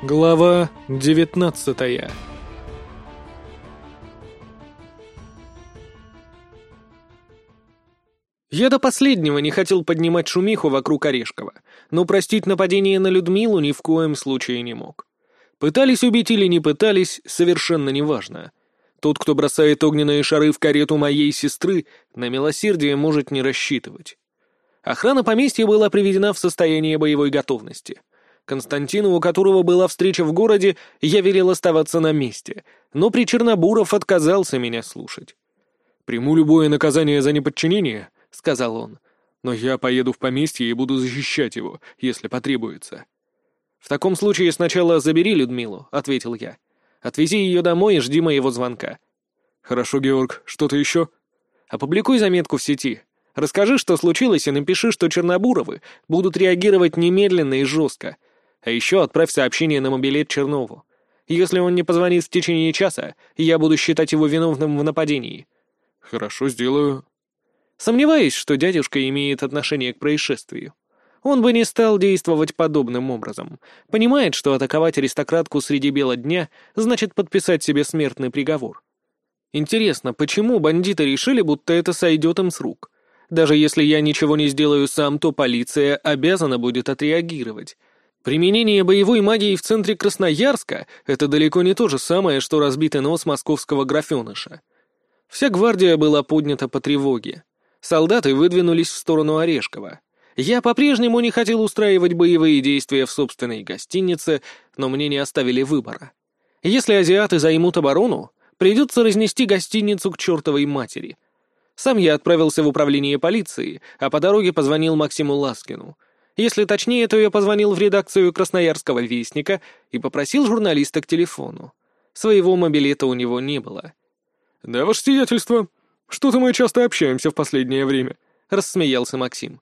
Глава девятнадцатая Я до последнего не хотел поднимать шумиху вокруг Орешкова, но простить нападение на Людмилу ни в коем случае не мог. Пытались убить или не пытались, совершенно неважно. Тот, кто бросает огненные шары в карету моей сестры, на милосердие может не рассчитывать. Охрана поместья была приведена в состояние боевой готовности. Константину, у которого была встреча в городе, я велел оставаться на месте, но при Чернобуров отказался меня слушать. «Приму любое наказание за неподчинение», — сказал он, «но я поеду в поместье и буду защищать его, если потребуется». «В таком случае сначала забери Людмилу», — ответил я. «Отвези ее домой и жди моего звонка». «Хорошо, Георг, что-то еще?» «Опубликуй заметку в сети. Расскажи, что случилось, и напиши, что Чернобуровы будут реагировать немедленно и жестко, а еще отправь сообщение на мобилет Чернову. Если он не позвонит в течение часа, я буду считать его виновным в нападении». «Хорошо, сделаю». Сомневаюсь, что дядюшка имеет отношение к происшествию. Он бы не стал действовать подобным образом. Понимает, что атаковать аристократку среди бела дня значит подписать себе смертный приговор. Интересно, почему бандиты решили, будто это сойдет им с рук? Даже если я ничего не сделаю сам, то полиция обязана будет отреагировать. Применение боевой магии в центре Красноярска — это далеко не то же самое, что разбитый нос московского графеныша. Вся гвардия была поднята по тревоге. Солдаты выдвинулись в сторону Орешкова. Я по-прежнему не хотел устраивать боевые действия в собственной гостинице, но мне не оставили выбора. Если азиаты займут оборону, придется разнести гостиницу к чертовой матери. Сам я отправился в управление полиции, а по дороге позвонил Максиму Ласкину — если точнее, то я позвонил в редакцию Красноярского вестника и попросил журналиста к телефону. Своего мобилета у него не было. «Да, ваше сиятельство. Что-то мы часто общаемся в последнее время», — рассмеялся Максим.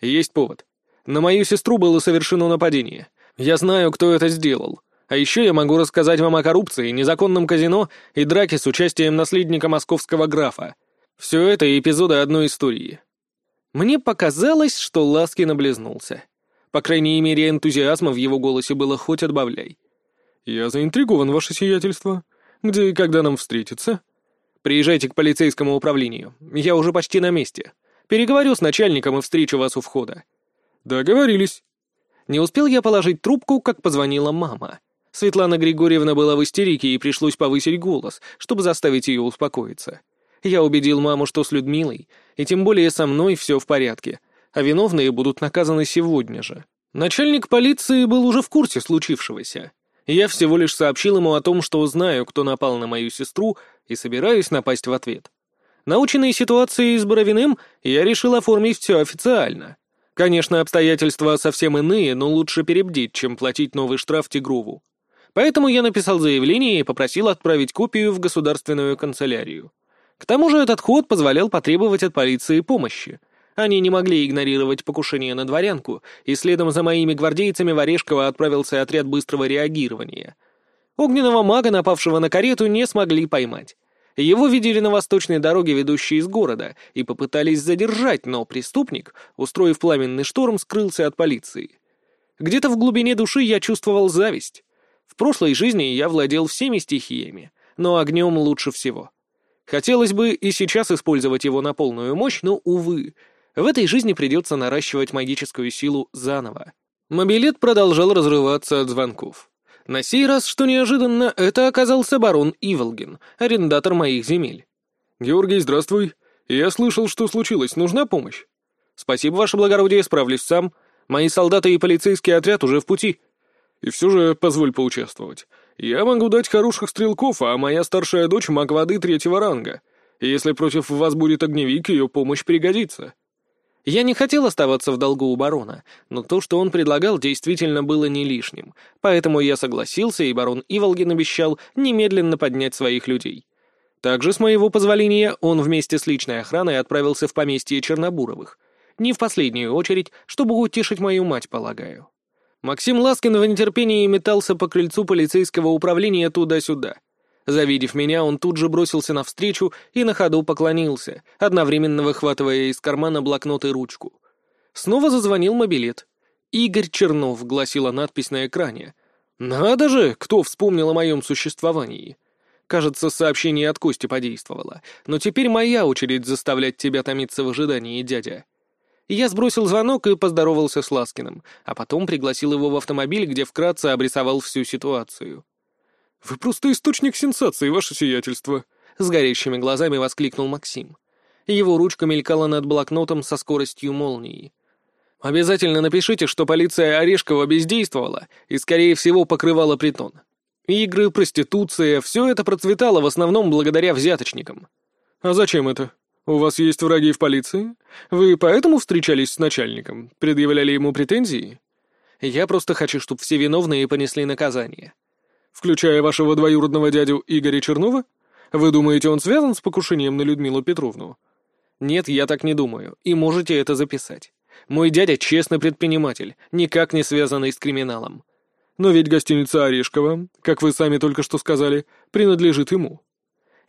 «Есть повод. На мою сестру было совершено нападение. Я знаю, кто это сделал. А еще я могу рассказать вам о коррупции, незаконном казино и драке с участием наследника московского графа. Все это эпизоды одной истории. Мне показалось, что Ласкин облизнулся. По крайней мере, энтузиазма в его голосе было хоть отбавляй. «Я заинтригован, ваше сиятельство. Где и когда нам встретиться?» «Приезжайте к полицейскому управлению. Я уже почти на месте. Переговорю с начальником и встречу вас у входа». «Договорились». Не успел я положить трубку, как позвонила мама. Светлана Григорьевна была в истерике, и пришлось повысить голос, чтобы заставить ее успокоиться. Я убедил маму, что с Людмилой, и тем более со мной все в порядке, а виновные будут наказаны сегодня же. Начальник полиции был уже в курсе случившегося. Я всего лишь сообщил ему о том, что знаю, кто напал на мою сестру, и собираюсь напасть в ответ. Наученной ситуацией с Боровиным, я решил оформить все официально. Конечно, обстоятельства совсем иные, но лучше перебдеть, чем платить новый штраф Тигрову. Поэтому я написал заявление и попросил отправить копию в государственную канцелярию. К тому же этот ход позволял потребовать от полиции помощи. Они не могли игнорировать покушение на дворянку, и следом за моими гвардейцами в Орешково отправился отряд быстрого реагирования. Огненного мага, напавшего на карету, не смогли поймать. Его видели на восточной дороге, ведущей из города, и попытались задержать, но преступник, устроив пламенный шторм, скрылся от полиции. Где-то в глубине души я чувствовал зависть. В прошлой жизни я владел всеми стихиями, но огнем лучше всего. Хотелось бы и сейчас использовать его на полную мощь, но, увы, в этой жизни придется наращивать магическую силу заново. Мобилет продолжал разрываться от звонков. На сей раз, что неожиданно, это оказался барон Иволгин, арендатор моих земель. «Георгий, здравствуй. Я слышал, что случилось. Нужна помощь?» «Спасибо, ваше благородие, справлюсь сам. Мои солдаты и полицейский отряд уже в пути». «И все же позволь поучаствовать. Я могу дать хороших стрелков, а моя старшая дочь — маг воды третьего ранга. Если против вас будет огневик, ее помощь пригодится». Я не хотел оставаться в долгу у барона, но то, что он предлагал, действительно было не лишним, поэтому я согласился, и барон Иволгин обещал немедленно поднять своих людей. Также, с моего позволения, он вместе с личной охраной отправился в поместье Чернобуровых. Не в последнюю очередь, чтобы утешить мою мать, полагаю. Максим Ласкин в нетерпении метался по крыльцу полицейского управления туда-сюда. Завидев меня, он тут же бросился навстречу и на ходу поклонился, одновременно выхватывая из кармана блокнот и ручку. Снова зазвонил мобилет. «Игорь Чернов», — гласила надпись на экране. Надо же, кто вспомнил о моем существовании. Кажется, сообщение от Кости подействовало. Но теперь моя очередь заставлять тебя томиться в ожидании, дядя. Я сбросил звонок и поздоровался с Ласкиным, а потом пригласил его в автомобиль, где вкратце обрисовал всю ситуацию. «Вы просто источник сенсации, ваше сиятельство!» — с горящими глазами воскликнул Максим. Его ручка мелькала над блокнотом со скоростью молнии. «Обязательно напишите, что полиция Орешкова бездействовала и, скорее всего, покрывала притон. Игры, проституция — все это процветало в основном благодаря взяточникам». «А зачем это? У вас есть враги в полиции? Вы поэтому встречались с начальником? Предъявляли ему претензии?» «Я просто хочу, чтобы все виновные понесли наказание». «Включая вашего двоюродного дядю Игоря Чернова? Вы думаете, он связан с покушением на Людмилу Петровну?» «Нет, я так не думаю, и можете это записать. Мой дядя честный предприниматель, никак не связанный с криминалом. Но ведь гостиница Орешкова, как вы сами только что сказали, принадлежит ему».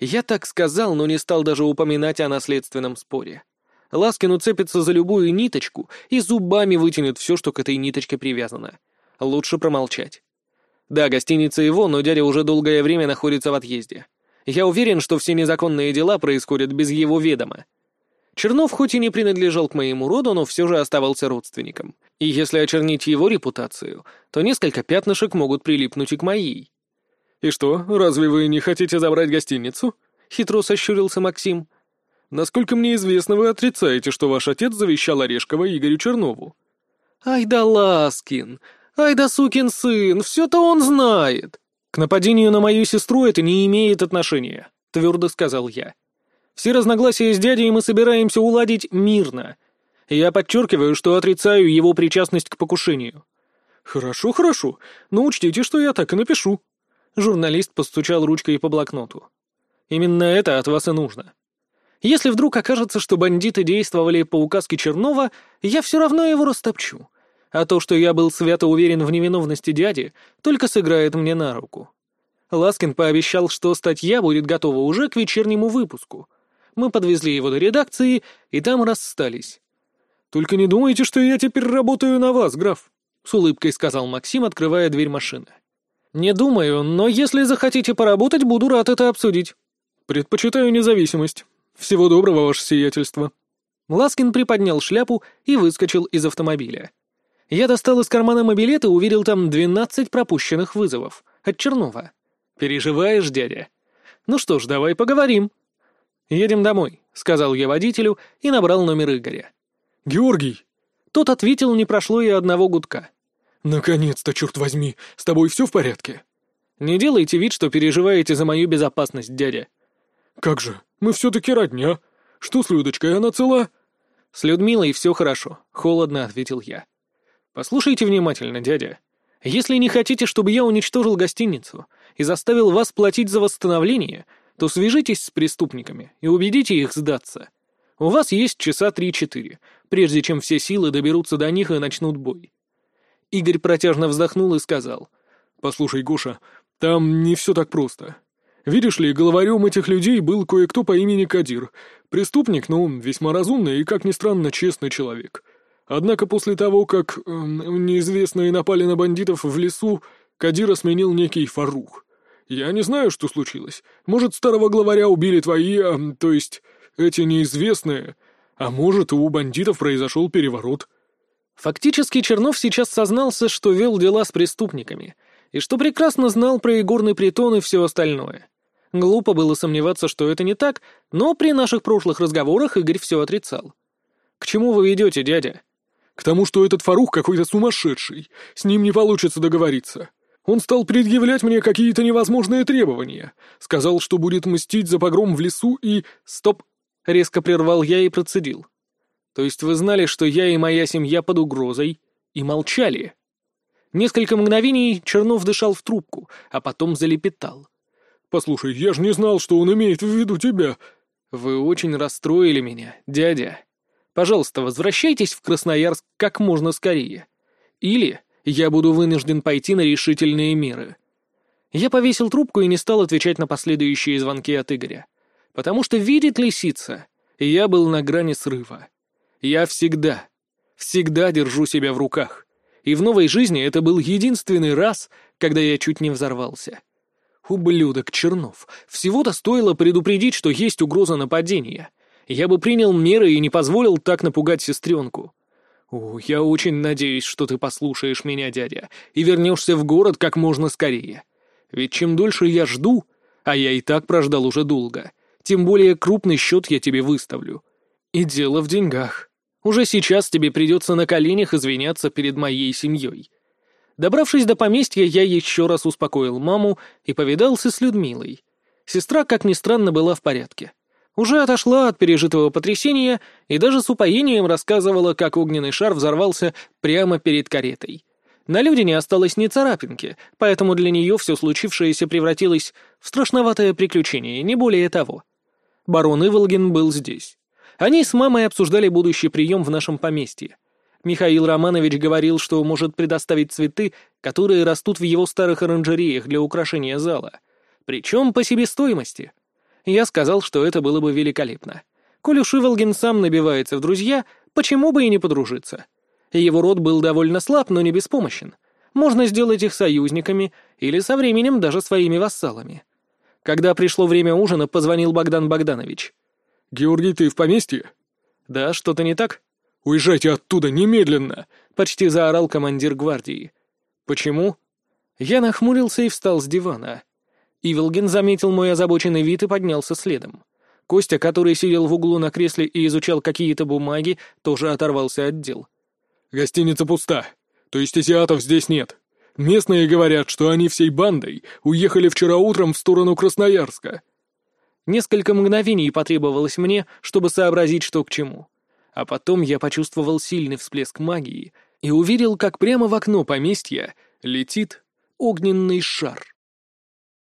Я так сказал, но не стал даже упоминать о наследственном споре. Ласкин уцепится за любую ниточку и зубами вытянет все, что к этой ниточке привязано. Лучше промолчать. Да, гостиница его, но дядя уже долгое время находится в отъезде. Я уверен, что все незаконные дела происходят без его ведома. Чернов хоть и не принадлежал к моему роду, но все же оставался родственником. И если очернить его репутацию, то несколько пятнышек могут прилипнуть и к моей. «И что, разве вы не хотите забрать гостиницу?» — хитро сощурился Максим. «Насколько мне известно, вы отрицаете, что ваш отец завещал Орешкова Игорю Чернову». «Ай да Ласкин! Ай да сукин сын! Все-то он знает!» «К нападению на мою сестру это не имеет отношения», — твердо сказал я. Все разногласия с дядей мы собираемся уладить мирно. Я подчеркиваю, что отрицаю его причастность к покушению». «Хорошо, хорошо, но учтите, что я так и напишу». Журналист постучал ручкой по блокноту. «Именно это от вас и нужно. Если вдруг окажется, что бандиты действовали по указке Чернова, я все равно его растопчу. А то, что я был свято уверен в невиновности дяди, только сыграет мне на руку». Ласкин пообещал, что статья будет готова уже к вечернему выпуску — мы подвезли его до редакции, и там расстались. «Только не думайте, что я теперь работаю на вас, граф», — с улыбкой сказал Максим, открывая дверь машины. «Не думаю, но если захотите поработать, буду рад это обсудить». «Предпочитаю независимость. Всего доброго, ваше сиятельство». Ласкин приподнял шляпу и выскочил из автомобиля. Я достал из кармана мобилет и увидел там двенадцать пропущенных вызовов. От Чернова. «Переживаешь, дядя?» «Ну что ж, давай поговорим». «Едем домой», — сказал я водителю и набрал номер Игоря. «Георгий!» Тот ответил, не прошло и одного гудка. «Наконец-то, черт возьми, с тобой все в порядке?» «Не делайте вид, что переживаете за мою безопасность, дядя». «Как же, мы все-таки родня. Что с Людочкой, она цела?» «С Людмилой все хорошо», — холодно ответил я. «Послушайте внимательно, дядя. Если не хотите, чтобы я уничтожил гостиницу и заставил вас платить за восстановление, то свяжитесь с преступниками и убедите их сдаться. У вас есть часа три-четыре, прежде чем все силы доберутся до них и начнут бой». Игорь протяжно вздохнул и сказал. «Послушай, Гоша, там не все так просто. Видишь ли, главарем этих людей был кое-кто по имени Кадир. Преступник, но весьма разумный и, как ни странно, честный человек. Однако после того, как э, неизвестные напали на бандитов в лесу, Кадира сменил некий Фарух. «Я не знаю, что случилось. Может, старого главаря убили твои, а, то есть, эти неизвестные, а может, у бандитов произошел переворот». Фактически Чернов сейчас сознался, что вел дела с преступниками, и что прекрасно знал про игорный притон и все остальное. Глупо было сомневаться, что это не так, но при наших прошлых разговорах Игорь все отрицал. «К чему вы ведете, дядя?» «К тому, что этот Фарух какой-то сумасшедший. С ним не получится договориться. Он стал предъявлять мне какие-то невозможные требования. Сказал, что будет мстить за погром в лесу и... Стоп! Резко прервал я и процедил. То есть вы знали, что я и моя семья под угрозой, и молчали? Несколько мгновений Чернов дышал в трубку, а потом залепетал. «Послушай, я же не знал, что он имеет в виду тебя». «Вы очень расстроили меня, дядя. Пожалуйста, возвращайтесь в Красноярск как можно скорее. Или я буду вынужден пойти на решительные меры. Я повесил трубку и не стал отвечать на последующие звонки от Игоря. Потому что видит лисица, я был на грани срыва. Я всегда, всегда держу себя в руках. И в новой жизни это был единственный раз, когда я чуть не взорвался. Ублюдок Чернов. Всего-то стоило предупредить, что есть угроза нападения. Я бы принял меры и не позволил так напугать сестренку. О, я очень надеюсь, что ты послушаешь меня, дядя, и вернешься в город как можно скорее. Ведь чем дольше я жду, а я и так прождал уже долго, тем более крупный счет я тебе выставлю. И дело в деньгах. Уже сейчас тебе придется на коленях извиняться перед моей семьей. Добравшись до поместья, я еще раз успокоил маму и повидался с Людмилой. Сестра, как ни странно, была в порядке. Уже отошла от пережитого потрясения и даже с упоением рассказывала, как огненный шар взорвался прямо перед каретой. На люди не осталось ни царапинки, поэтому для нее все случившееся превратилось в страшноватое приключение, не более того. Барон Иволгин был здесь. Они с мамой обсуждали будущий прием в нашем поместье. Михаил Романович говорил, что может предоставить цветы, которые растут в его старых оранжереях для украшения зала. Причем по себестоимости. Я сказал, что это было бы великолепно. Коль уж Иволгин сам набивается в друзья, почему бы и не подружиться? Его род был довольно слаб, но не беспомощен. Можно сделать их союзниками или со временем даже своими вассалами. Когда пришло время ужина, позвонил Богдан Богданович. «Георгий, ты в поместье?» «Да, что-то не так?» «Уезжайте оттуда немедленно!» — почти заорал командир гвардии. «Почему?» Я нахмурился и встал с дивана. Ивелгин заметил мой озабоченный вид и поднялся следом. Костя, который сидел в углу на кресле и изучал какие-то бумаги, тоже оторвался от дел. «Гостиница пуста. То есть азиатов здесь нет. Местные говорят, что они всей бандой уехали вчера утром в сторону Красноярска». Несколько мгновений потребовалось мне, чтобы сообразить, что к чему. А потом я почувствовал сильный всплеск магии и увидел, как прямо в окно поместья летит огненный шар.